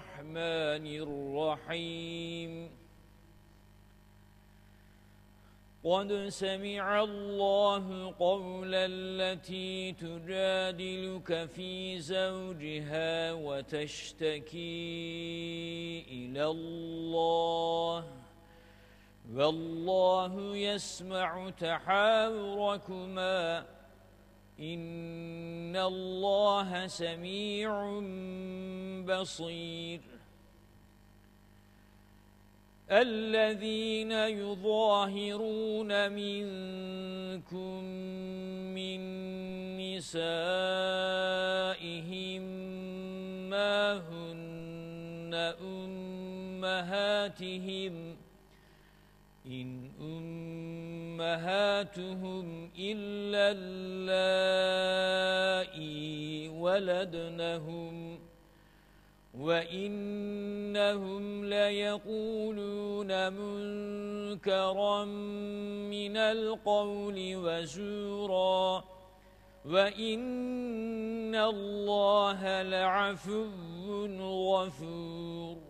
الرحمن الرحيم. قد سمع الله قول التي تجادلك في زوجها وتشتكي إلى الله والله يسمع تحاوركما. إن الله سميع بصير الذين يظاهرون منكم من نسائهم ما هن أمهاتهم إن أمهاتهم إلا اللائي ولدنهم وإنهم ليقولون منكرا من القول وزورا وإن الله لعفو غفور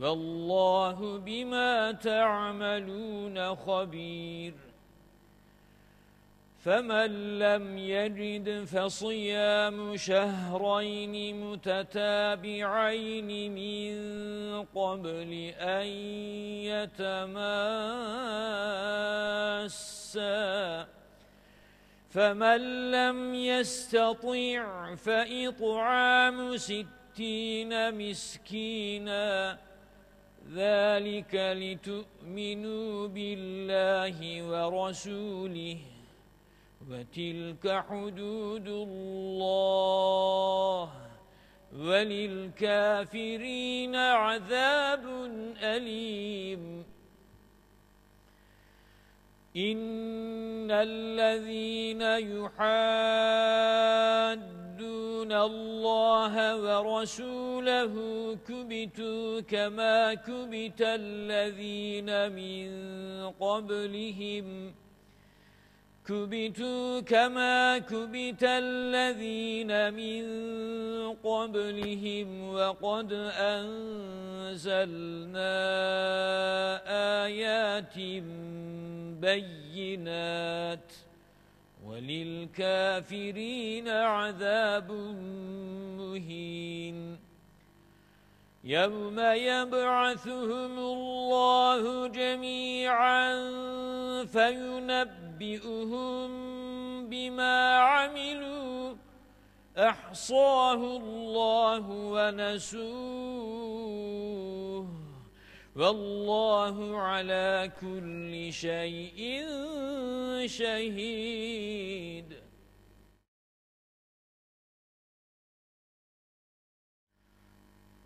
والله بما تعملون خبير. فمن لم يجد فصيام شهرين متتابعين من قبل أن يتماسا. فمن لم يستطيع فإطعام ستين مسكيناً. ذلك لتؤمنوا بالله ورسوله وتلك حدود الله وللكافرين عذاب أليم. إن الذين يحاد يعبدون الله ورسوله كبتوا كما كبت الذين من قبلهم كبتوا كما كبت الذين من قبلهم وقد أنزلنا آيات بينات وللكافرين عذاب مهين. يوم يبعثهم الله جميعا فينبئهم بما عملوا. أحصاه الله ونسوه. والله على كل شيء شهيد.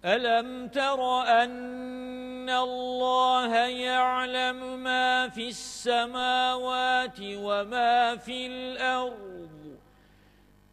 ألم تر أن الله يعلم ما في السماوات وما في الأرض؟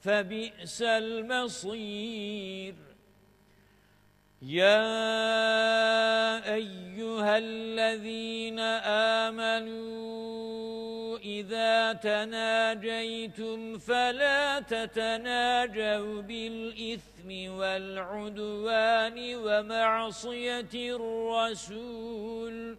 فبئس المصير. يا أيها الذين آمنوا إذا تناجيتم فلا تتناجوا بالإثم والعدوان ومعصية الرسول.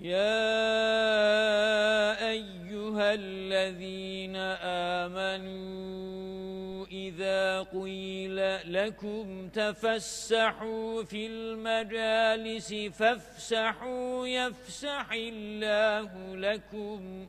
يا أيها الذين آمنوا إذا قيل لكم تفسحوا في المجالس فافسحوا يفسح الله لكم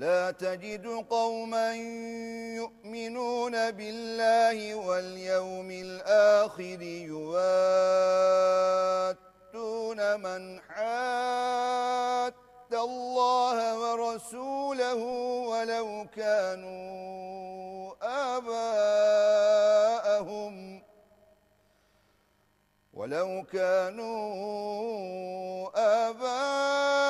لا تجد قوما يؤمنون بالله واليوم الآخر يواتون من حاد الله ورسوله ولو كانوا آباءهم ولو كانوا آباءهم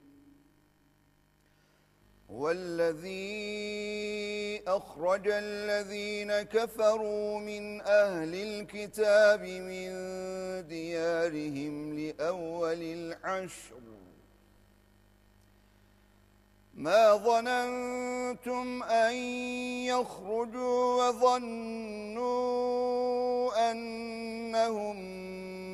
هو الذي أخرج الذين كفروا من أهل الكتاب من ديارهم لأول الحشر ما ظننتم أن يخرجوا وظنوا أنهم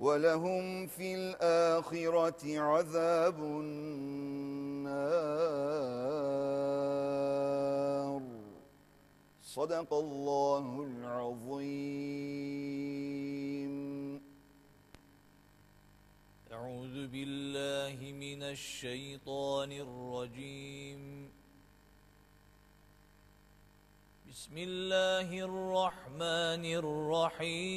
ولهم في الآخرة عذاب النار. صدق الله العظيم. أعوذ بالله من الشيطان الرجيم. بسم الله الرحمن الرحيم.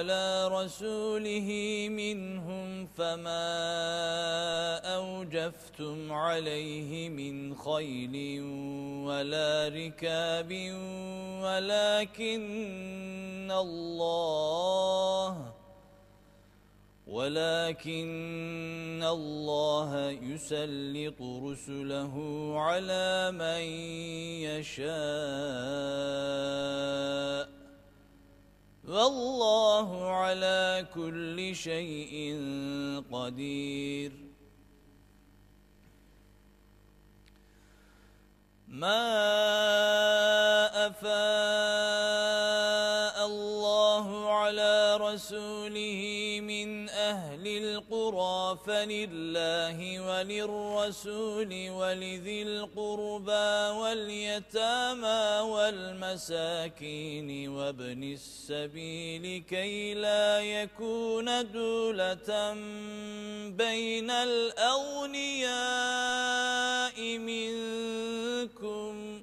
على رسوله منهم فما أوجفتم عليه من خيل ولا ركاب ولكن الله ولكن الله يسلط رسله على من يشاء. والله على كل شيء قدير. ما أفاء الله على رسوله أهل القرى فلله وللرسول ولذي القربى واليتامى والمساكين وابن السبيل كي لا يكون دولة بين الأغنياء منكم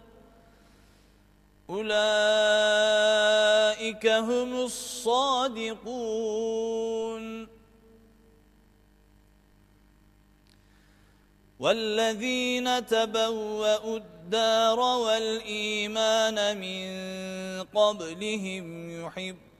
أولئك هم الصادقون. والذين تبوأوا الدار والإيمان من قبلهم يحبون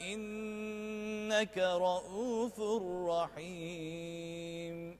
إنك رؤوف رحيم.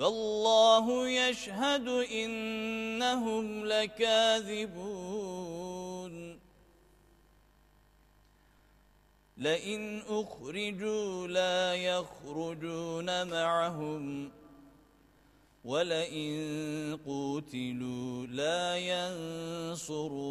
والله يشهد إنهم لكاذبون. لئن أخرجوا لا يخرجون معهم ولئن قوتلوا لا ينصرونهم.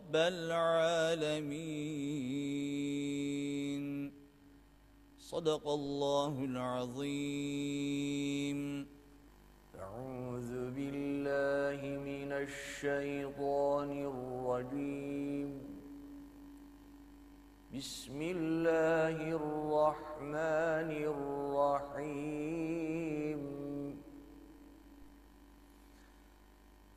رب العالمين. صدق الله العظيم. أعوذ بالله من الشيطان الرجيم. بسم الله الرحمن الرحيم.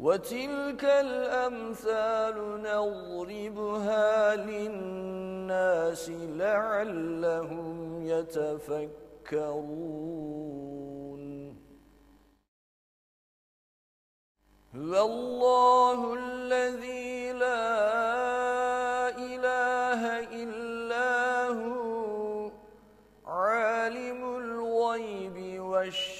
وتلك الأمثال نضربها للناس لعلهم يتفكرون. هو الله الذي لا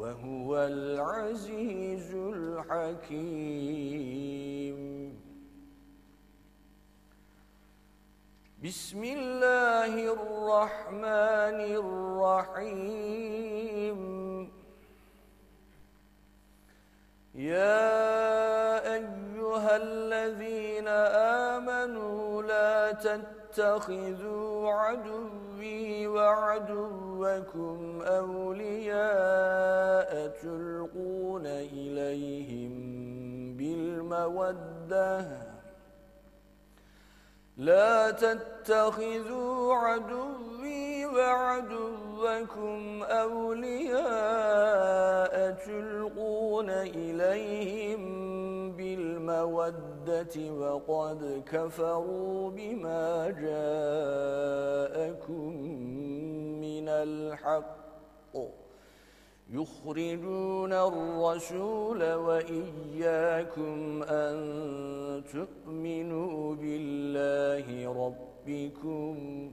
وهو العزيز الحكيم. بسم الله الرحمن الرحيم. يا أيها الذين آمنوا لا تتخذوا عدوي وعدوكم أولياء تلقون إليهم بالمودة. لا تتخذوا عدوي وعدوكم أولياء تلقون إليهم بالمودة وقد كفروا بما جاءكم من الحق يخرجون الرسول وإياكم أن تؤمنوا بالله ربكم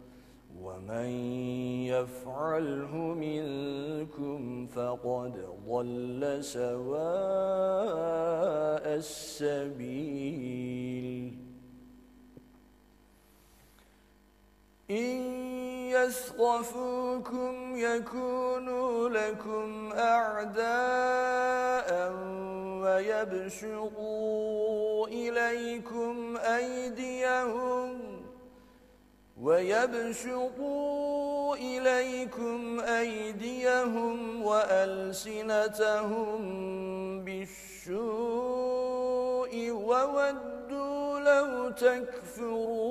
ومن يفعله منكم فقد ضل سواء السبيل. إن يثقفوكم يكونوا لكم أعداء ويبسطوا إليكم أيديهم ويبسطوا إليكم أيديهم وألسنتهم بالسوء وودوا لو تكفرون.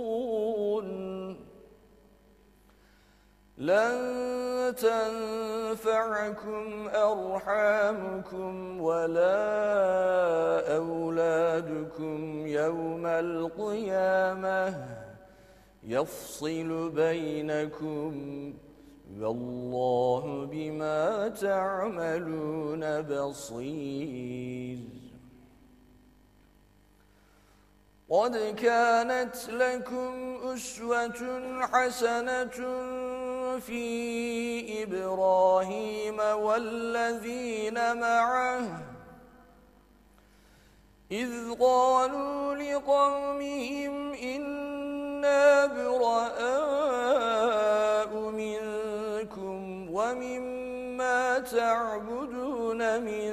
لن تنفعكم أرحامكم ولا أولادكم يوم القيامة. يفصل بينكم والله بما تعملون بصير. قد كانت لكم أسوة حسنة في إبراهيم والذين معه. إذ قالوا لقومهم إنا براء منكم ومما تعبدون من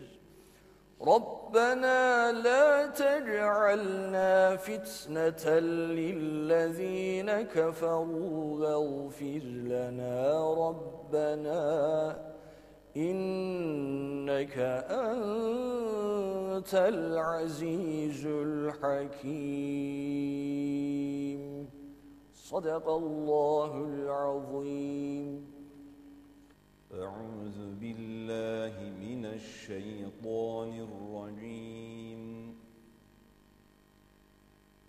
ربنا لا تجعلنا فتنة للذين كفروا واغفر لنا ربنا إنك أنت العزيز الحكيم. صدق الله العظيم. أعوذ بالله من الشيطان الرجيم.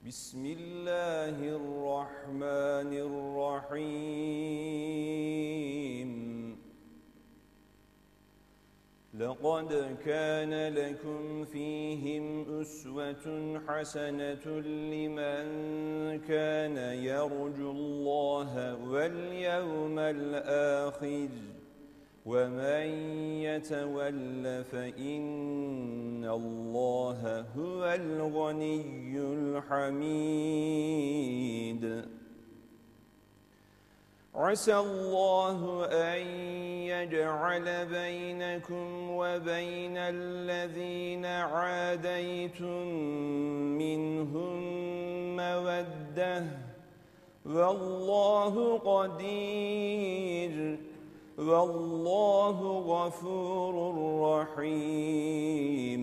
بسم الله الرحمن الرحيم. لقد كان لكم فيهم أسوة حسنة لمن كان يرجو الله واليوم الآخر. ومن يتول فإن الله هو الغني الحميد عسى الله أن يجعل بينكم وبين الذين عاديتم منهم مودة والله قدير والله غفور رحيم.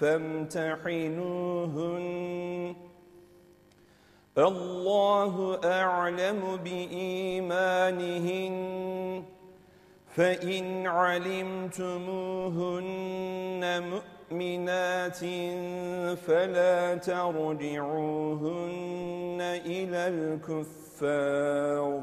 فامتحنوهن. الله أعلم بإيمانهن. فإن علمتموهن مؤمنات فلا ترجعوهن إلى الكفار.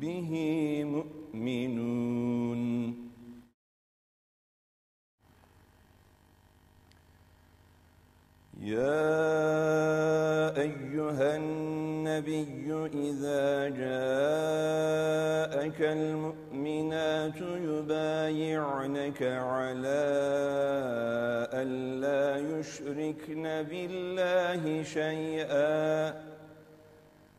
به مؤمنون. يا أيها النبي إذا جاءك المؤمنات يبايعنك على أن لا يشركن بالله شيئا.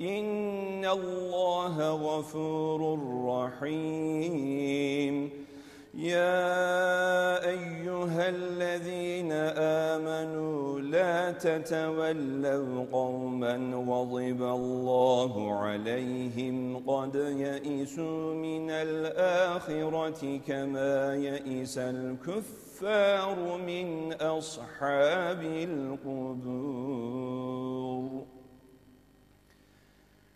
إن الله غفور رحيم. يا أيها الذين آمنوا لا تتولوا قوما غضب الله عليهم قد يئسوا من الآخرة كما يئس الكفار من أصحاب القبور.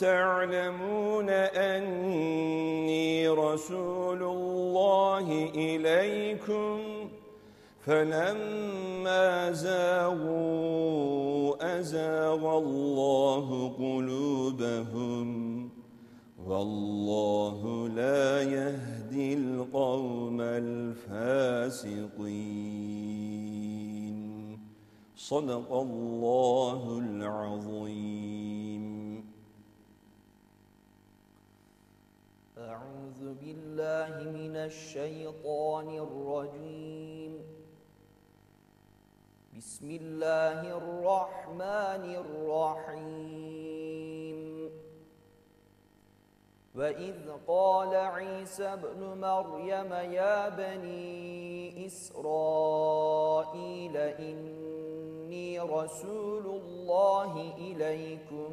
تعلمون أني رسول الله إليكم فلما زاغوا أزاغ الله قلوبهم والله لا يهدي القوم الفاسقين. صدق الله العظيم. بالله من الشيطان الرجيم. بسم بسم الله الرحمن الرحيم. وإذ قال عيسى ابن مريم يا بني إسرائيل إني رسول الله إليكم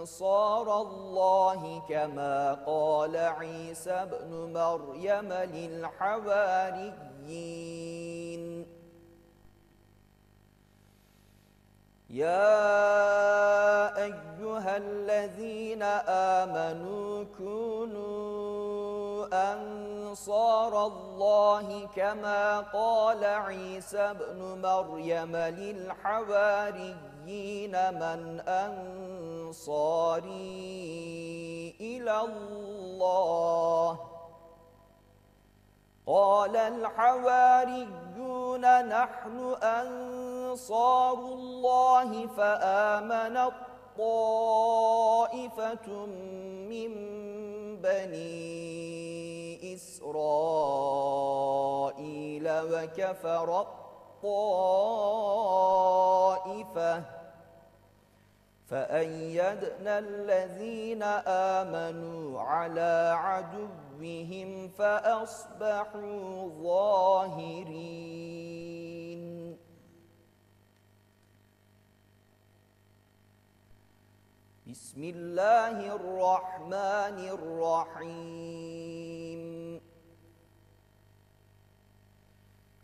أنصار الله كما قال عيسى ابن مريم للحواريين. يا أيها الذين آمنوا كونوا أنصار الله كما قال عيسى ابن مريم للحواريين من أنصاري إلى الله. قال الحواريون نحن أنصار الله فآمن طائفة من بني إسرائيل وكفر الطائفة. فأيدنا الذين آمنوا على عدوهم فأصبحوا ظاهرين. بسم الله الرحمن الرحيم.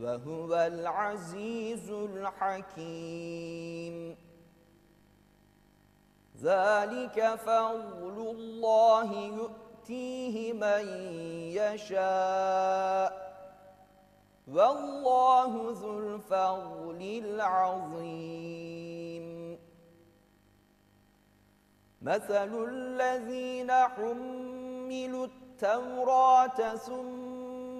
وهو العزيز الحكيم. ذلك فضل الله يؤتيه من يشاء. والله ذو الفضل العظيم. مثل الذين حملوا التوراة ثم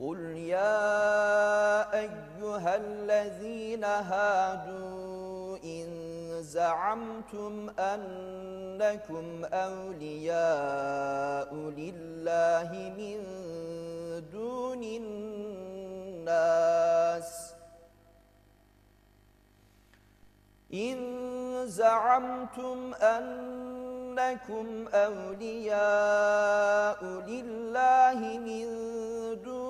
قل يا أيها الذين هادوا إن زعمتم أنكم أولياء لله من دون الناس إن زعمتم أنكم أولياء لله من دون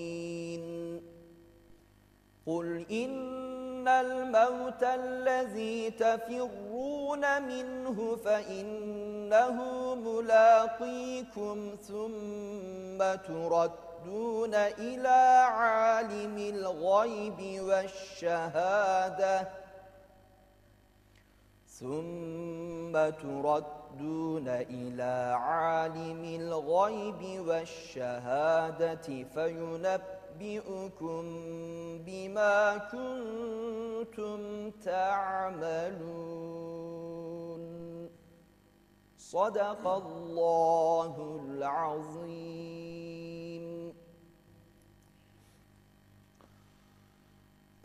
قل إن الموت الذي تفرون منه فإنه ملاقيكم ثم تردون إلى عالم الغيب والشهادة ثم تردون إلى عالم الغيب والشهادة فينبئكم بما كنتم تعملون. صدق الله العظيم.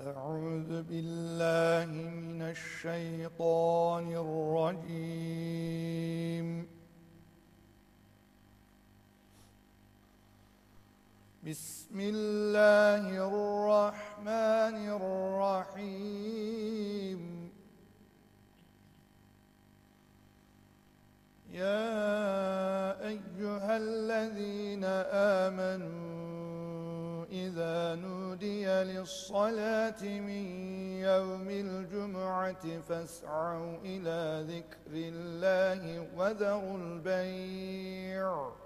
أعوذ بالله من الشيطان الرجيم. بسم الله الرحمن الرحيم يا أيها الذين آمنوا إذا نودي للصلاة من يوم الجمعة فاسعوا إلى ذكر الله وذروا البيع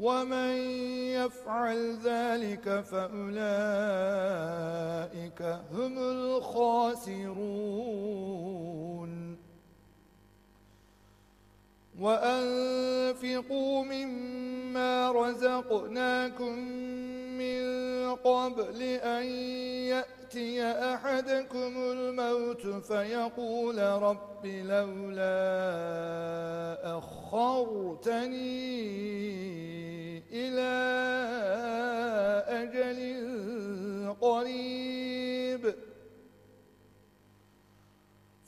ومن يفعل ذلك فأولئك هم الخاسرون. وأنفقوا مما رزقناكم من قبل أن يأتي أحدكم الموت فيقول رب لولا أخرتني إلى أجل قريب.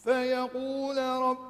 فيقول رب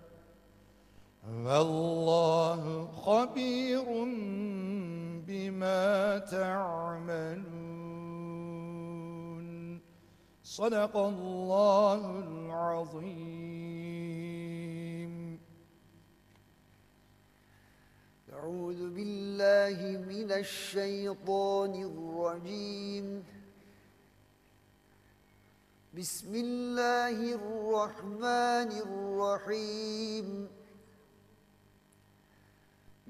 والله خبير بما تعملون. صدق الله العظيم. أعوذ بالله من الشيطان الرجيم. بسم الله الرحمن الرحيم.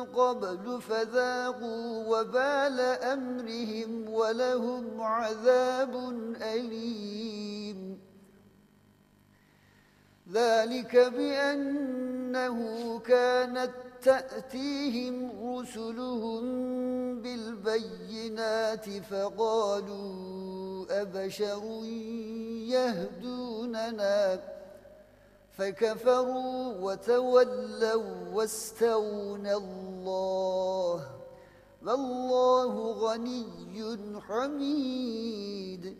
قبل فذاقوا وبال أمرهم ولهم عذاب أليم. ذلك بأنه كانت تأتيهم رسلهم بالبينات فقالوا أبشر يهدوننا؟ فكفروا وتولوا واستغنى الله والله غني حميد.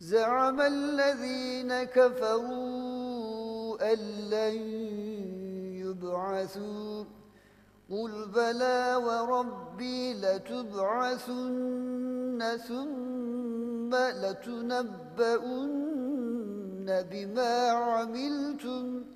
زعم الذين كفروا أن لن يبعثوا. قل بلى وربي لتبعثن ثم لتنبؤن بما عملتم.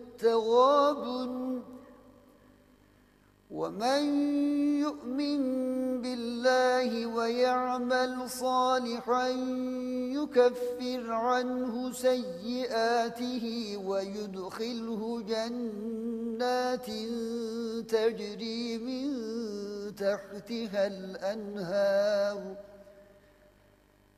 التغابن ومن يؤمن بالله ويعمل صالحا يكفر عنه سيئاته ويدخله جنات تجري من تحتها الأنهار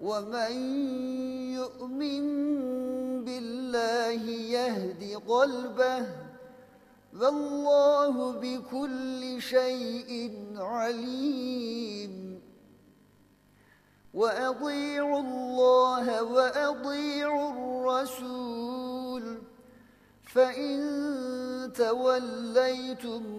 ومن يؤمن بالله يهد قلبه والله بكل شيء عليم. وأطيعوا الله وأطيعوا الرسول فإن توليتم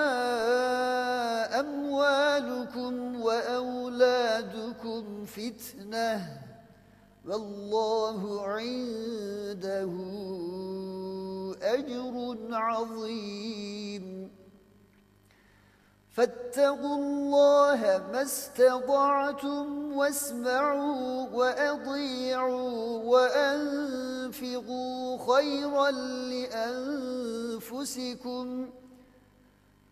فتنة والله عنده أجر عظيم. فاتقوا الله ما استطعتم واسمعوا وأطيعوا وأنفقوا خيرا لأنفسكم.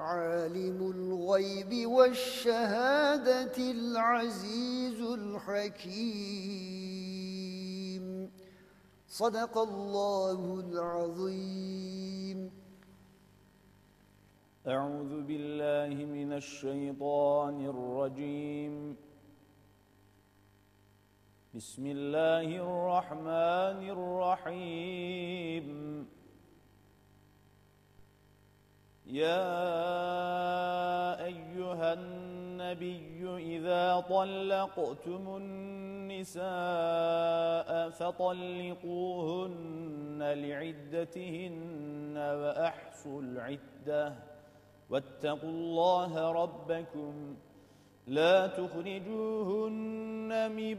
عالم الغيب والشهادة العزيز الحكيم. صدق الله العظيم. أعوذ بالله من الشيطان الرجيم. بسم الله الرحمن الرحيم. يا أيها النبي إذا طلقتم النساء فطلقوهن لعدتهن وأحصوا العدة واتقوا الله ربكم لا تخرجوهن من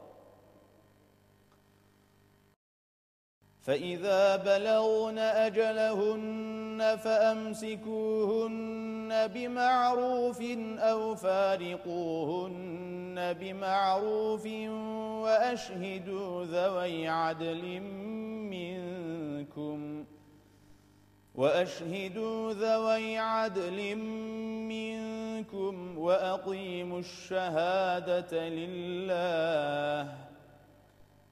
فإذا بلغن أجلهن فأمسكوهن بمعروف أو فارقوهن بمعروف وأشهدوا ذوي عدل منكم وأشهدوا ذوي عدل منكم وأقيموا الشهادة لله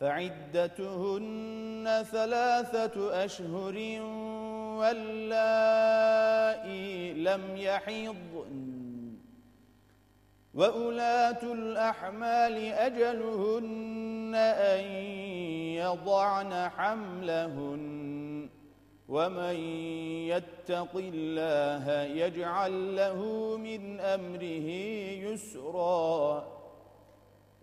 فعدتهن ثلاثة أشهر واللائي لم يحضن. وأولاة الأحمال أجلهن أن يضعن حملهن. ومن يتق الله يجعل له من أمره يسرا.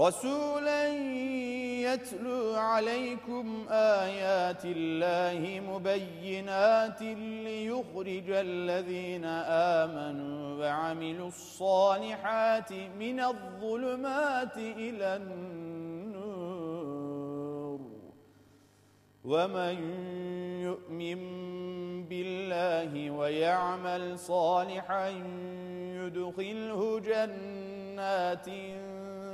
رسولا يتلو عليكم آيات الله مبينات ليخرج الذين آمنوا وعملوا الصالحات من الظلمات إلى النور. ومن يؤمن بالله ويعمل صالحا يدخله جنات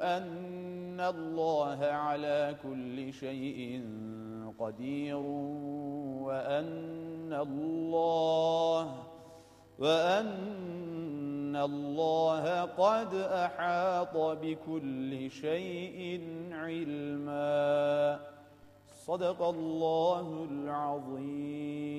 أن الله على كل شيء قدير وأن الله وأن الله قد أحاط بكل شيء علما. صدق الله العظيم.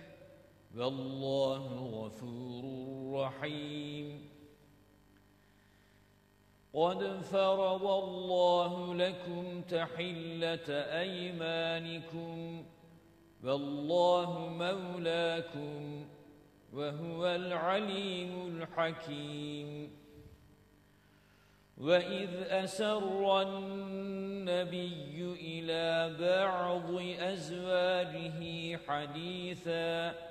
والله غفور رحيم. قد فرض الله لكم تحلة أيمانكم والله مولاكم وهو العليم الحكيم. وَإِذْ أَسَرَّ النَّبِيُّ إِلَى بَعْضِ أَزْوَاجِهِ حَدِيثًا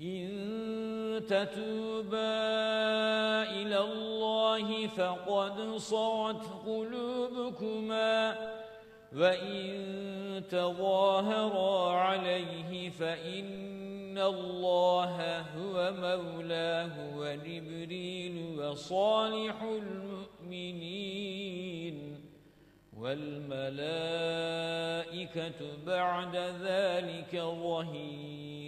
إِن تَتُوبَا إِلَى اللَّهِ فَقَدْ صَغَتْ قُلُوبُكُمَا وَإِن تَظَاهَرَا عَلَيْهِ فَإِنَّ اللَّهَ هُوَ مَوْلَاهُ وَجِبْرِيلُ وَصَالِحُ الْمُؤْمِنِينَ وَالْمَلَائِكَةُ بَعْدَ ذَلِكَ ظَهِيرٌ.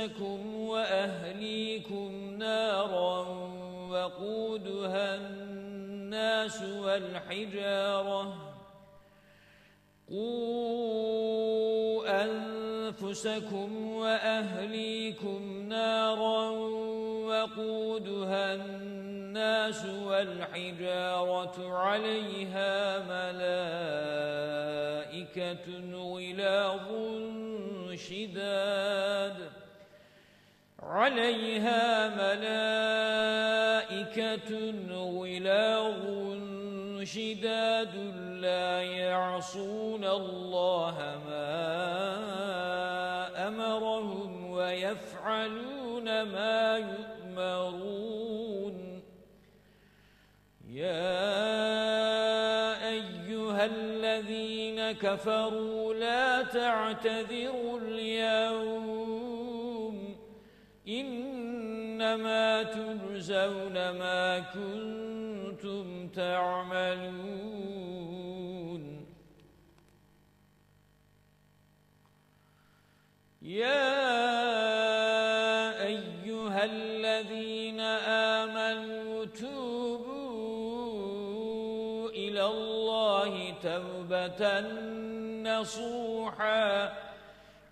أنفسكم وأهليكم نارا وقودها الناس والحجارة. قوا أنفسكم وأهليكم نارا وقودها الناس والحجارة. عليها ملائكة غلاظ شداد. عليها ملائكة غلاظ شداد لا يعصون الله ما أمرهم ويفعلون ما يؤمرون. يا أيها الذين كفروا لا تعتذروا اليوم إنما تجزون ما كنتم تعملون. يا أيها الذين آمنوا توبوا إلى الله توبة نصوحا.